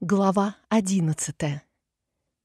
Глава одиннадцатая.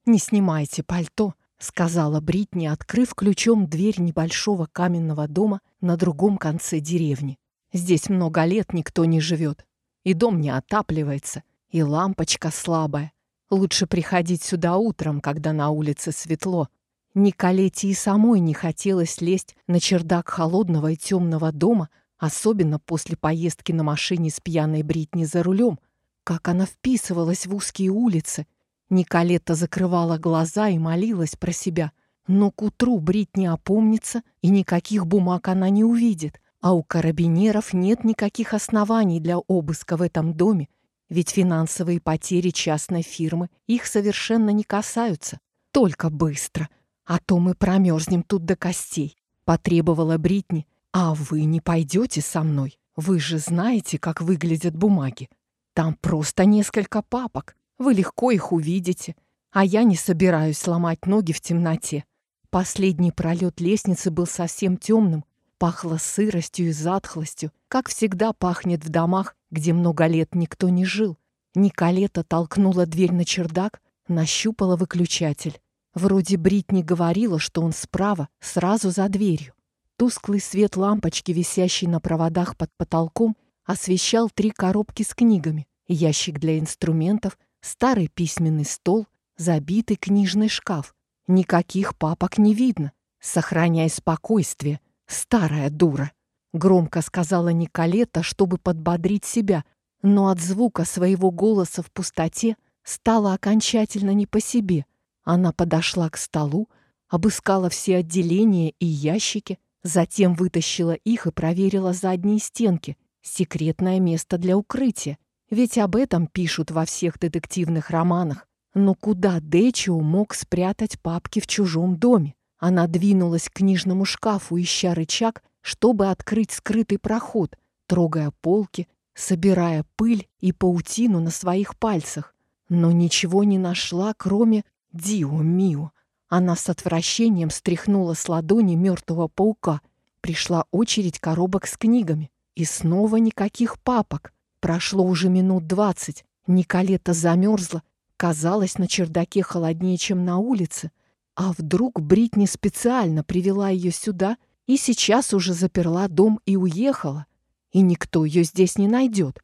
«Не снимайте пальто», — сказала Бритни, открыв ключом дверь небольшого каменного дома на другом конце деревни. «Здесь много лет никто не живет, и дом не отапливается, и лампочка слабая. Лучше приходить сюда утром, когда на улице светло». Николете и самой не хотелось лезть на чердак холодного и темного дома, особенно после поездки на машине с пьяной Бритни за рулем — как она вписывалась в узкие улицы. Николетта закрывала глаза и молилась про себя. Но к утру Брит не опомнится, и никаких бумаг она не увидит. А у карабинеров нет никаких оснований для обыска в этом доме, ведь финансовые потери частной фирмы их совершенно не касаются. Только быстро, а то мы промерзнем тут до костей, потребовала Бритни. А вы не пойдете со мной? Вы же знаете, как выглядят бумаги. Там просто несколько папок. Вы легко их увидите. А я не собираюсь ломать ноги в темноте. Последний пролет лестницы был совсем темным, пахло сыростью и затхлостью, как всегда пахнет в домах, где много лет никто не жил. Николета толкнула дверь на чердак, нащупала выключатель. Вроде Бритни говорила, что он справа, сразу за дверью. Тусклый свет лампочки, висящей на проводах под потолком, освещал три коробки с книгами, ящик для инструментов, старый письменный стол, забитый книжный шкаф. Никаких папок не видно. Сохраняй спокойствие, старая дура. Громко сказала Николета, чтобы подбодрить себя, но от звука своего голоса в пустоте стало окончательно не по себе. Она подошла к столу, обыскала все отделения и ящики, затем вытащила их и проверила задние стенки, Секретное место для укрытия. Ведь об этом пишут во всех детективных романах. Но куда Дэчио мог спрятать папки в чужом доме? Она двинулась к книжному шкафу, ища рычаг, чтобы открыть скрытый проход, трогая полки, собирая пыль и паутину на своих пальцах. Но ничего не нашла, кроме «Дио Мио». Она с отвращением стряхнула с ладони мертвого паука. Пришла очередь коробок с книгами. И снова никаких папок. Прошло уже минут двадцать. Николета замерзла. Казалось, на чердаке холоднее, чем на улице. А вдруг Бритни специально привела ее сюда и сейчас уже заперла дом и уехала? И никто ее здесь не найдет.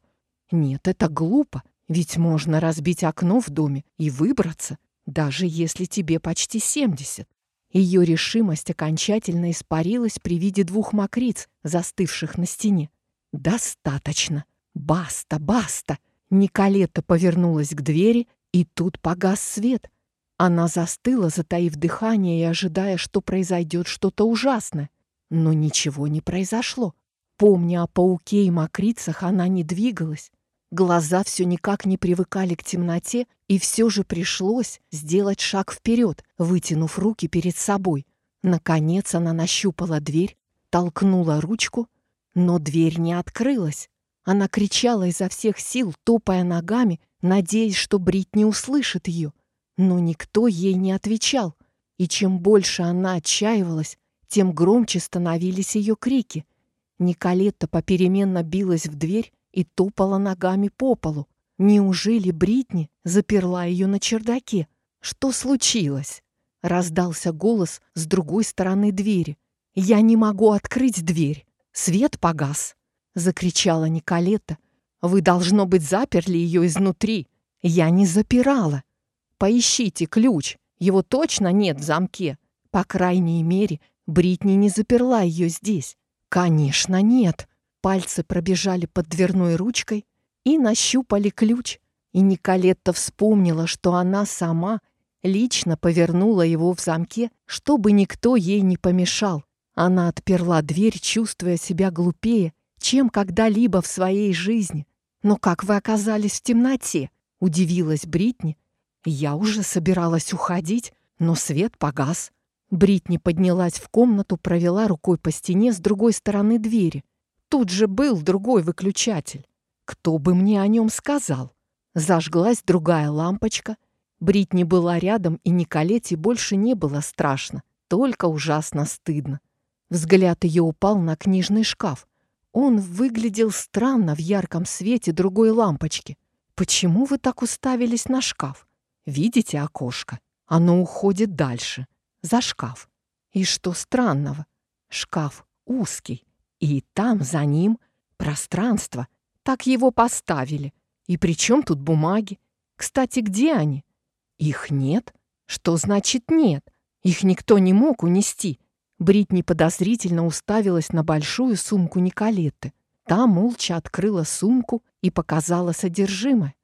Нет, это глупо, ведь можно разбить окно в доме и выбраться, даже если тебе почти семьдесят. Ее решимость окончательно испарилась при виде двух мокриц, застывших на стене. «Достаточно! Баста, баста!» Николета повернулась к двери, и тут погас свет. Она застыла, затаив дыхание и ожидая, что произойдет что-то ужасное. Но ничего не произошло. Помня о пауке и мокрицах, она не двигалась. Глаза все никак не привыкали к темноте, и все же пришлось сделать шаг вперед, вытянув руки перед собой. Наконец она нащупала дверь, толкнула ручку — но дверь не открылась. Она кричала изо всех сил, топая ногами, надеясь, что Брит не услышит ее. Но никто ей не отвечал. И чем больше она отчаивалась, тем громче становились ее крики. Николетта попеременно билась в дверь и топала ногами по полу. Неужели Бритни заперла ее на чердаке? Что случилось? Раздался голос с другой стороны двери. «Я не могу открыть дверь!» Свет погас!» — закричала Николета. «Вы, должно быть, заперли ее изнутри. Я не запирала. Поищите ключ. Его точно нет в замке. По крайней мере, Бритни не заперла ее здесь. Конечно, нет. Пальцы пробежали под дверной ручкой и нащупали ключ. И Николетта вспомнила, что она сама лично повернула его в замке, чтобы никто ей не помешал. Она отперла дверь, чувствуя себя глупее, чем когда-либо в своей жизни. «Но как вы оказались в темноте?» — удивилась Бритни. «Я уже собиралась уходить, но свет погас». Бритни поднялась в комнату, провела рукой по стене с другой стороны двери. Тут же был другой выключатель. Кто бы мне о нем сказал? Зажглась другая лампочка. Бритни была рядом, и Николете больше не было страшно, только ужасно стыдно. Взгляд ее упал на книжный шкаф. Он выглядел странно в ярком свете другой лампочки. почему вы так уставились на шкаф? Видите окошко? Оно уходит дальше, за шкаф. И что странного? Шкаф узкий, и там за ним пространство. Так его поставили. И при чем тут бумаги? Кстати, где они? Их нет? Что значит нет? Их никто не мог унести. Бритни подозрительно уставилась на большую сумку Николеты. Та молча открыла сумку и показала содержимое.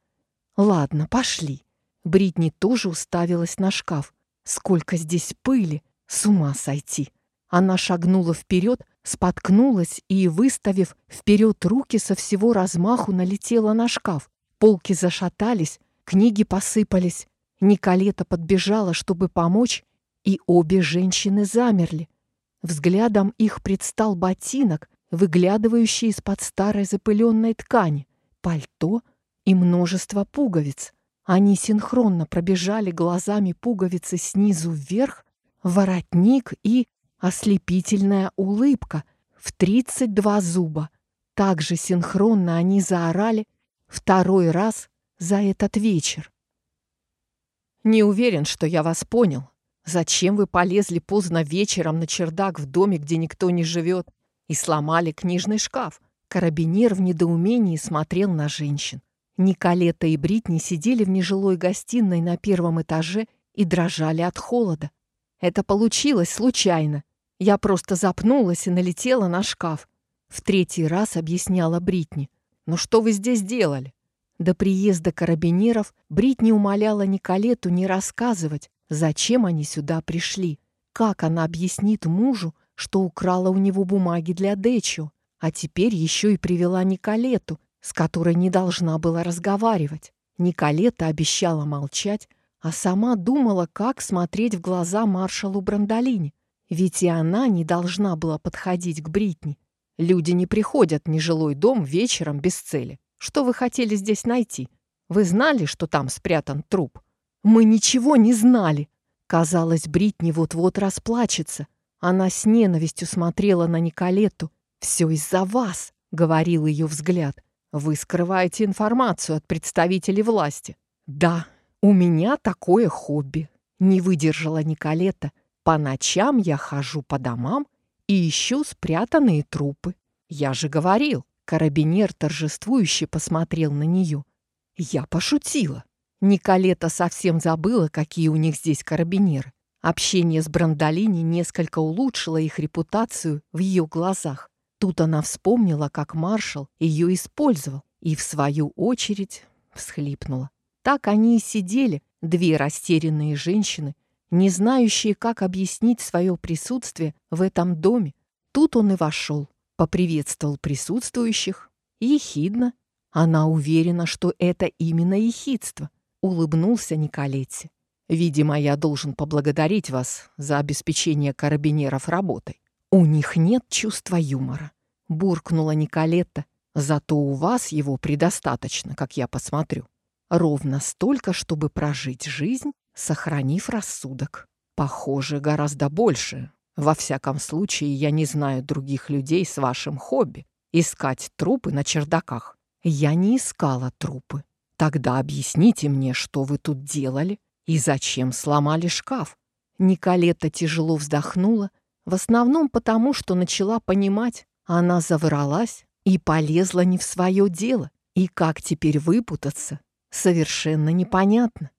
«Ладно, пошли». Бритни тоже уставилась на шкаф. «Сколько здесь пыли! С ума сойти!» Она шагнула вперед, споткнулась и, выставив вперед руки, со всего размаху налетела на шкаф. Полки зашатались, книги посыпались. Николета подбежала, чтобы помочь, и обе женщины замерли. Взглядом их предстал ботинок, выглядывающий из-под старой запыленной ткани, пальто и множество пуговиц. Они синхронно пробежали глазами пуговицы снизу вверх, воротник и ослепительная улыбка в 32 зуба. Также синхронно они заорали второй раз за этот вечер. «Не уверен, что я вас понял. Зачем вы полезли поздно вечером на чердак в доме, где никто не живет, и сломали книжный шкаф?» Карабинер в недоумении смотрел на женщин. Николета и Бритни сидели в нежилой гостиной на первом этаже и дрожали от холода. Это получилось случайно. Я просто запнулась и налетела на шкаф. В третий раз объясняла Бритни. «Но что вы здесь делали?» До приезда карабинеров Бритни умоляла Николету не рассказывать, зачем они сюда пришли. Как она объяснит мужу, что украла у него бумаги для Дечо, а теперь еще и привела Николету, с которой не должна была разговаривать. Николета обещала молчать, а сама думала, как смотреть в глаза маршалу Брандолини. Ведь и она не должна была подходить к Бритни. Люди не приходят в нежилой дом вечером без цели. Что вы хотели здесь найти? Вы знали, что там спрятан труп? Мы ничего не знали. Казалось, Бритни вот-вот расплачется. Она с ненавистью смотрела на Николетту. «Все из-за вас», — говорил ее взгляд. «Вы скрываете информацию от представителей власти». «Да, у меня такое хобби», — не выдержала Николета. «По ночам я хожу по домам и ищу спрятанные трупы. Я же говорил». Карабинер торжествующе посмотрел на нее. Я пошутила. Николета совсем забыла, какие у них здесь карабинеры. Общение с Брандолини несколько улучшило их репутацию в ее глазах. Тут она вспомнила, как маршал ее использовал, и в свою очередь всхлипнула. Так они и сидели, две растерянные женщины, не знающие, как объяснить свое присутствие в этом доме. Тут он и вошел, поприветствовал присутствующих. Ехидно. Она уверена, что это именно ехидство. Улыбнулся Николетти. Видимо, я должен поблагодарить вас за обеспечение карабинеров работой. У них нет чувства юмора, буркнула Николетта. Зато у вас его предостаточно, как я посмотрю. Ровно столько, чтобы прожить жизнь, сохранив рассудок. Похоже, гораздо больше. Во всяком случае, я не знаю других людей с вашим хобби. Искать трупы на чердаках. Я не искала трупы. Тогда объясните мне, что вы тут делали и зачем сломали шкаф? Николета тяжело вздохнула, в основном потому, что начала понимать, она завралась и полезла не в свое дело. И как теперь выпутаться, совершенно непонятно.